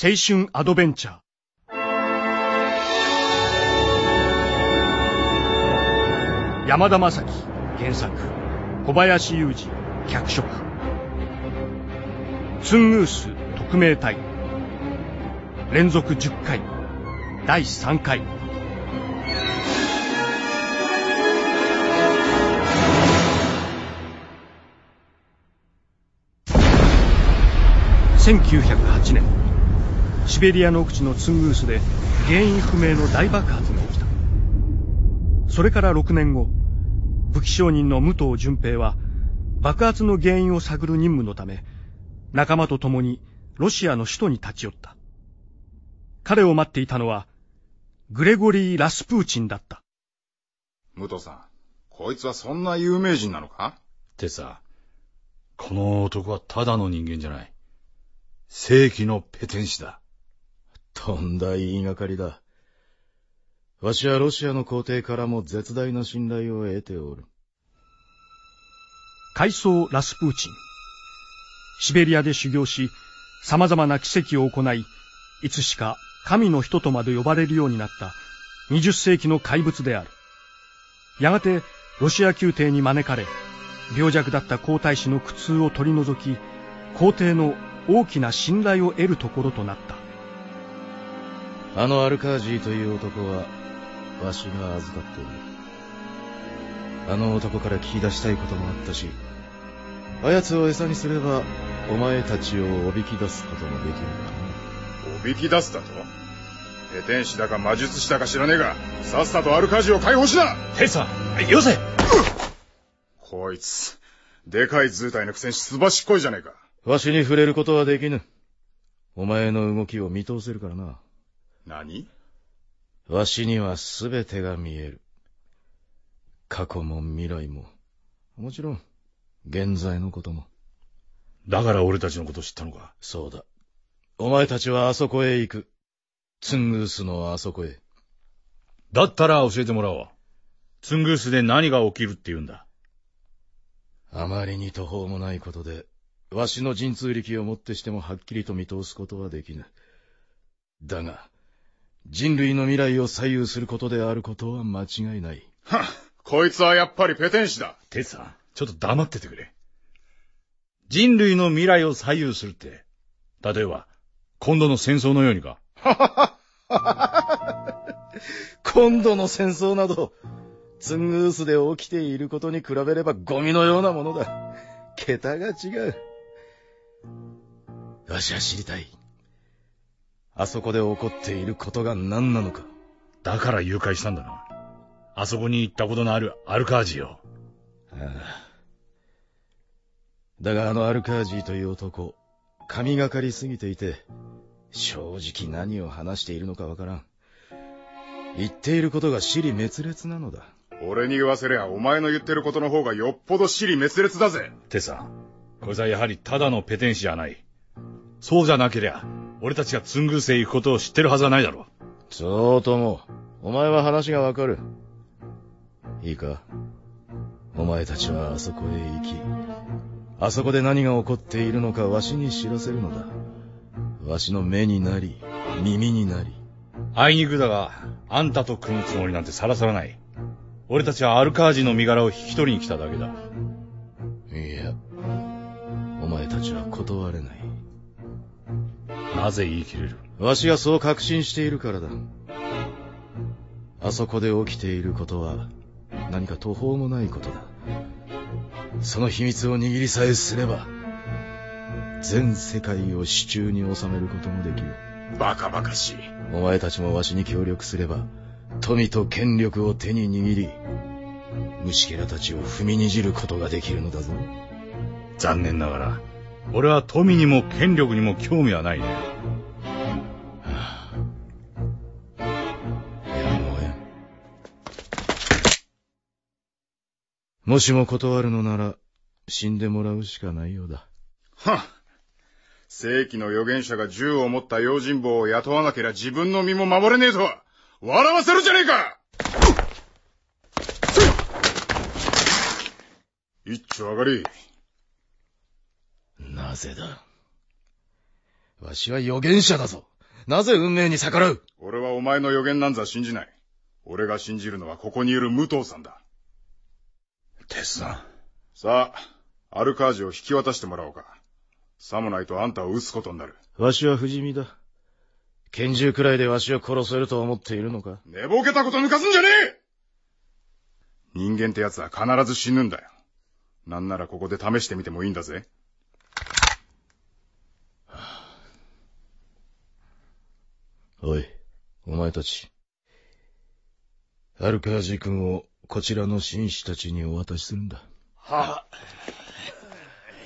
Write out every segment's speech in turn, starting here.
青春アドベンチャー。山田正樹原作。小林雄二脚色。ツングース特命隊。連続10回。第3回。1908年。シベリアの奥地のツングースで原因不明の大爆発が起きた。それから6年後武器商人の武藤淳平は爆発の原因を探る任務のため仲間と共にロシアの首都に立ち寄った。彼を待っていたのはグレゴリー・ラスプーチンだった。武藤さんこいつはそんな有名人なのか？ってさこの男はただの人間じゃない。正規のペテン師だ。とんだ言いがかりだ。わしはロシアの皇帝からも絶大な信頼を得ておる。階層ラスプーチン。シベリアで修行し、様々な奇跡を行い、いつしか神の人とまで呼ばれるようになった20世紀の怪物である。やがてロシア宮廷に招かれ、病弱だった皇太子の苦痛を取り除き、皇帝の大きな信頼を得るところとなったあのアルカージーという男はわしが預かっている。あの男から聞き出したいこともあったしあやつを餌にすればお前たちをおびき出すこともできるからな。おびき出すだと？ペテン師だか魔術師だか知らねえがさっさとアルカージを解放しな！テさんよせ！こいつでかい図体のくせにすばしっこいじゃねえか。わしに触れることはできぬ。お前の動きを見通せるからな。何？わしにはすべてが見える。過去も未来も。もちろん、現在のことも。だから俺たちのこと知ったのか？そうだ。お前たちはあそこへ行く。ツングースのあそこへ。だったら教えてもらおう。ツングースで何が起きるって言うんだ？あまりに途方もないことで、わしの神通力をもってしてもはっきりと見通すことはできぬ。だが、人類の未来を左右することであることは間違いない。はっ、こいつはやっぱりペテン師だ。テさん、ちょっと黙っててくれ。人類の未来を左右するって、例えば、今度の戦争のようにか。今度の戦争など、ツングースで起きていることに比べればゴミのようなものだ。桁が違う。わしは知りたい。あそこで起こっていることが何なのか。だから誘拐したんだな。あそこに行ったことのあるアルカージよ。ああ。だがあのアルカージーという男、神がかりすぎていて、正直何を話しているのかわからん。言っていることが死に滅裂なのだ。俺に言わせりゃお前の言ってることの方がよっぽど死に滅裂だぜ。てさ、こいつはやはりただのペテン師じゃない。そうじゃなけりゃ、俺たちがツングースへ行くことを知ってるはずはないだろう。そうとも、お前は話がわかる。いいか？お前たちはあそこへ行き、あそこで何が起こっているのかわしに知らせるのだ。わしの目になり、耳になり。あいにくだが、あんたと組むつもりなんてさらさらない。俺たちはアルカージの身柄を引き取りに来ただけだ。いや、お前たちは断れない。なぜ言い切れる？わしがそう確信しているからだ。あそこで起きていることは何か途方もないことだ。その秘密を握りさえすれば、全世界を手中に収めることもできる。バカバカしい。お前たちもわしに協力すれば、富と権力を手に握り、虫けらたちを踏みにじることができるのだぞ。残念ながら、俺は富にも権力にも興味はないね。はあ、やむをえん。もしも断るのなら、死んでもらうしかないようだ。はっ。正規の預言者が銃を持った用心棒を雇わなけりゃ自分の身も守れねえとは笑わせるじゃねえか一丁上がり。なぜだ？わしは預言者だぞ。なぜ運命に逆らう？俺はお前の予言なんざ信じない。俺が信じるのはここにいる武藤さんだ。テスさん。さあ、アルカージを引き渡してもらおうか。さもないとあんたを撃つことになる。わしは不死身だ。拳銃くらいでわしを殺せると思っているのか？寝ぼけたこと抜かすんじゃねえ人間って奴は必ず死ぬんだよ。なんならここで試してみてもいいんだぜ。おい、お前たち。アルカージ君をこちらの紳士たちにお渡しするんだ。はあ。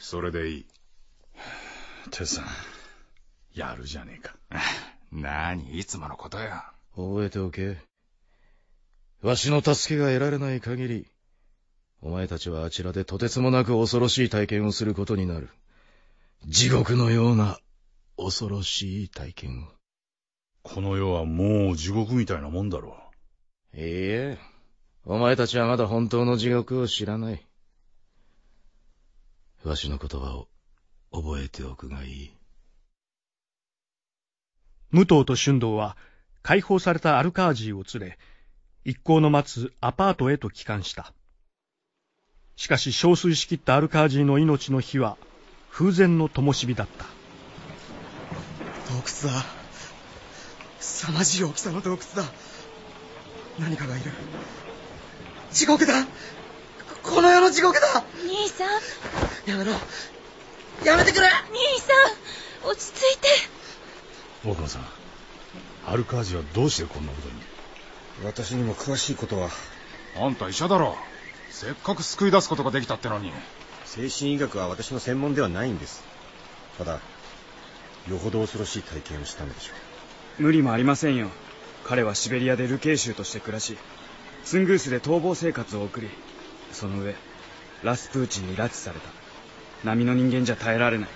それでいい。テさん、やるじゃねえか。なに、いつものことよ。覚えておけ。わしの助けが得られない限り、お前たちはあちらでとてつもなく恐ろしい体験をすることになる。地獄のような恐ろしい体験を。この世はもう地獄みたいなもんだろう。いいえ、お前たちはまだ本当の地獄を知らない。わしの言葉を覚えておくがいい。武藤と春道は解放されたアルカージーを連れ、一行の待つアパートへと帰還した。しかし憔悴しきったアルカージーの命の火は風前の灯火だった。洞窟だ。凄まじい大きさの洞窟だ。何かがいる。地獄だ。この世の地獄だ。兄さん。やめろ。やめてくれ。兄さん落ち着いて。大熊さんアルカージはどうしてこんなことに？私にも詳しいことは。あんた医者だろ。せっかく救い出すことができたってのに。精神医学は私の専門ではないんです。ただよほど恐ろしい体験をしたんでしょう無理もありませんよ。彼はシベリアで流刑囚として暮らしツングースで逃亡生活を送りその上ラスプーチンに拉致された。波の人間じゃ耐えられない。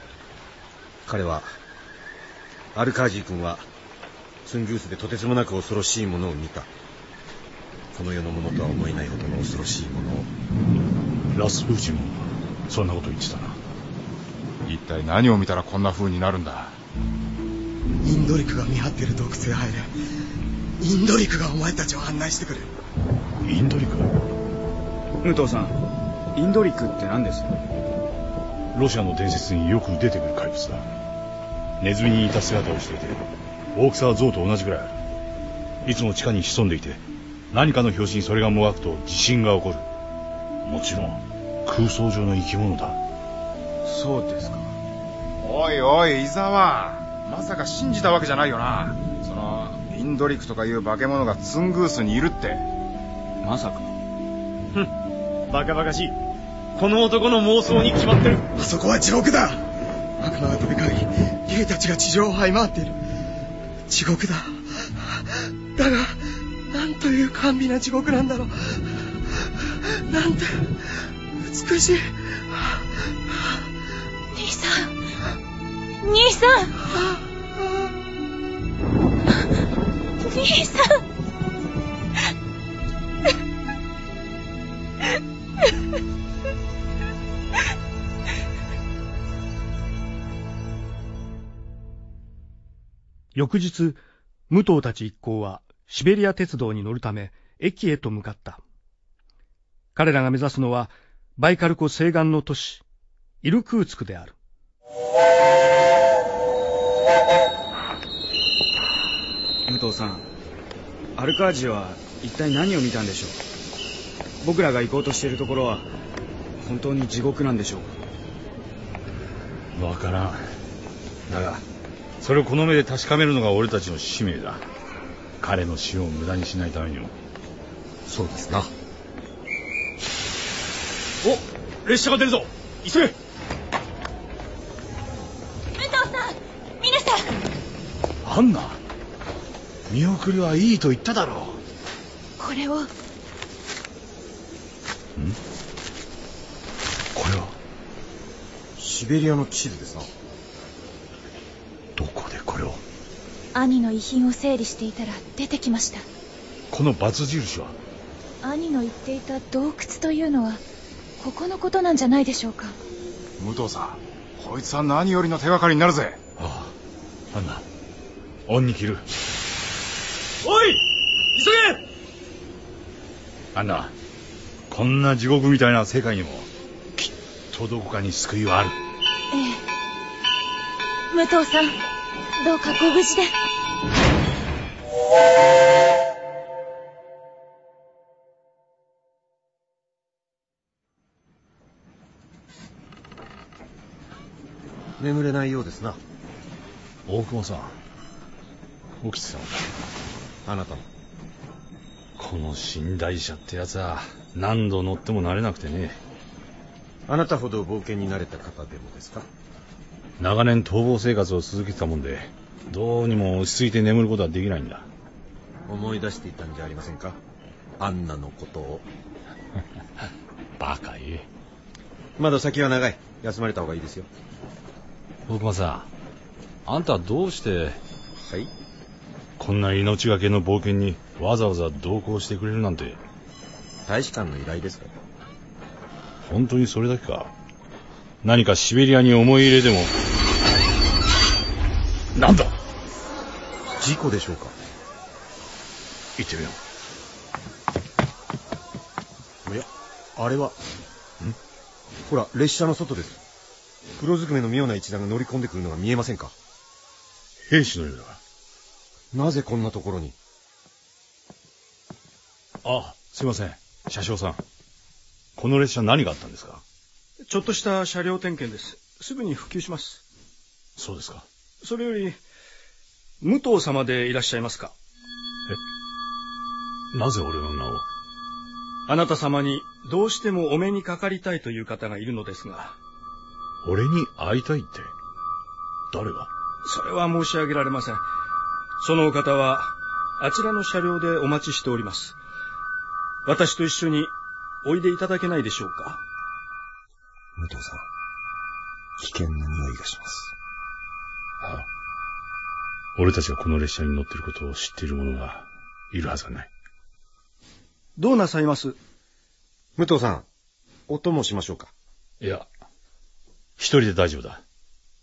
彼はアルカージー君はツングースでとてつもなく恐ろしいものを見た。この世のものとは思えないほどの恐ろしいものを。ラスプーチンもそんなこと言ってたな。一体何を見たらこんな風になるんだ？インドリクが見張ってる洞窟へ入れ。インドリクがお前たちを案内してくれ。インドリク？武藤さんインドリクって何です？ロシアの伝説によく出てくる怪物だ。ネズミに似た姿をしていて大きさは象と同じくらいある。いつも地下に潜んでいて何かの拍子にそれがもがくと地震が起こる。もちろん空想上の生き物だ。そうですか。おいおい伊沢まさか信じたわけじゃないよな。そのインドリクとかいう化け物がツングースにいるって。まさか。ふん。バカバカしい。この男の妄想に決まってる。あそこは地獄だ。悪魔が飛び交い竜たちが地上を這い回っている。地獄だ。だがなんという甘美な地獄なんだろう。なんて美しい。兄さん兄さん兄さん翌日、武藤たち一行はシベリア鉄道に乗るため駅へと向かった。彼らが目指すのはバイカル湖西岸の都市、イルクーツクである。武藤さん、アルカージは一体何を見たんでしょう？僕らが行こうとしているところは本当に地獄なんでしょうか？わからん。だが、それをこの目で確かめるのが俺たちの使命だ。彼の死を無駄にしないためにも。そうですな。お列車が出るぞ。急げ。武藤さん皆さ。んアンナ？見送りはいいと言っただろう。これを。ん？これは？シベリアの地図ですな。どこでこれを？兄の遺品を整理していたら出てきました。このバツ印は？兄の言っていた洞窟というのはここのことなんじゃないでしょうか。武藤さんこいつは何よりの手がかりになるぜ。ああアンナ恩に切るおい急げ！アンナこんな地獄みたいな世界にもきっとどこかに救いはある。ええ。武藤さんどうかご無事で。眠れないようですな。大久保さん起きてたのかあなたもこの寝台車ってやつは何度乗っても慣れなくてね。あなたほど冒険に慣れた方でもですか？長年逃亡生活を続けてたもんでどうにも落ち着いて眠ることはできないんだ。思い出していたんじゃありませんか？アンナのことを。バカ言え。まだ先は長い。休まれた方がいいですよ。大熊さんあんたはどうして？はいこんな命がけの冒険にわざわざ同行してくれるなんて。大使館の依頼ですか？本当にそれだけか？何かシベリアに思い入れでも。なんだ？事故でしょうか？行ってみよおやあれは？ん？ほら列車の外です。黒ずくめの妙な一団が乗り込んでくるのが見えませんか？う兵士のようだなぜこんなところに？あすいません。車掌さん。この列車何があったんですか？ちょっとした車両点検です。すぐに復旧します。そうですか。それより、武藤様でいらっしゃいますか？なぜ俺の名を？あなた様にどうしてもお目にかかりたいという方がいるのですが、俺に会いたいって？誰が？それは申し上げられません。そのお方は、あちらの車両でお待ちしております。私と一緒においでいただけないでしょうか。武藤さん危険な匂いがします。ああ。俺たちがこの列車に乗っていることを知っている者がいるはずがない。どうなさいます？武藤さんお供しましょうか。いや一人で大丈夫だ。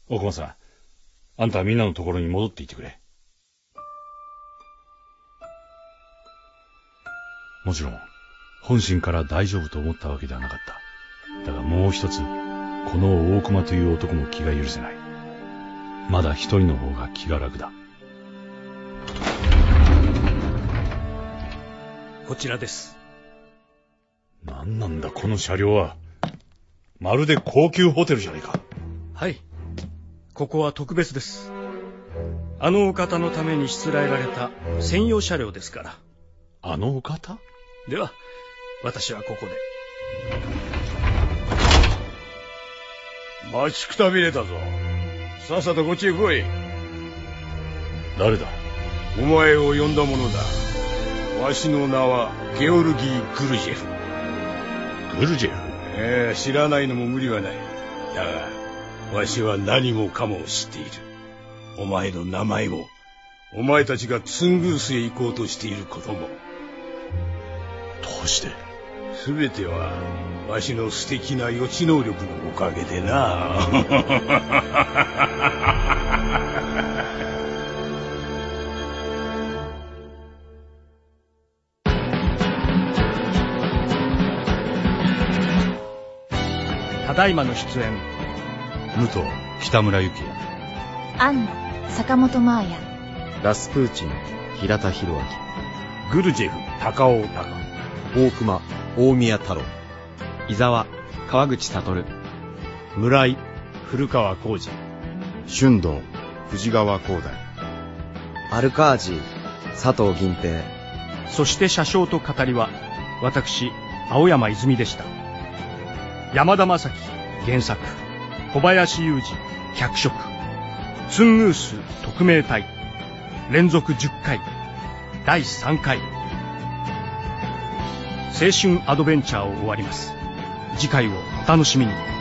大熊さんあんたはみんなのところに戻っていってくれもちろん本心から大丈夫と思ったわけではなかっただがもう一つこの大熊という男も気が許せないまだ一人の方が気が楽だこちらです。何なんだこの車両はまるで高級ホテルじゃないかはい。ここは特別です。あのお方のためにしつらえられた専用車両ですから。あのお方？では、私はここで。待ちくたびれたぞ。さっさとこっちへ来い。誰だ？お前を呼んだ者だ。わしの名はゲオルギー・グルジェフ。グルジェフ？ええ知らないのも無理はない。だが、わしは何もかも知っている。お前の名前も、お前たちがツングースへ行こうとしていることも、どうしてすべては、わしの素敵な予知能力のおかげでな。ただいまの出演、武藤北村幸也アンナ坂本真綾ラスプーチン、平田博明。グルジェフ、高尾隆。大熊大宮太郎伊沢川口悟村井、古川浩二。春道、藤川光大。アルカージ佐藤銀平。そして車掌と語りは、私、青山泉でした。山田正樹、原作。小林雄二、脚色。ツングース、特命隊。連続10回。第3回。青春アドベンチャーを終わります。次回をお楽しみに。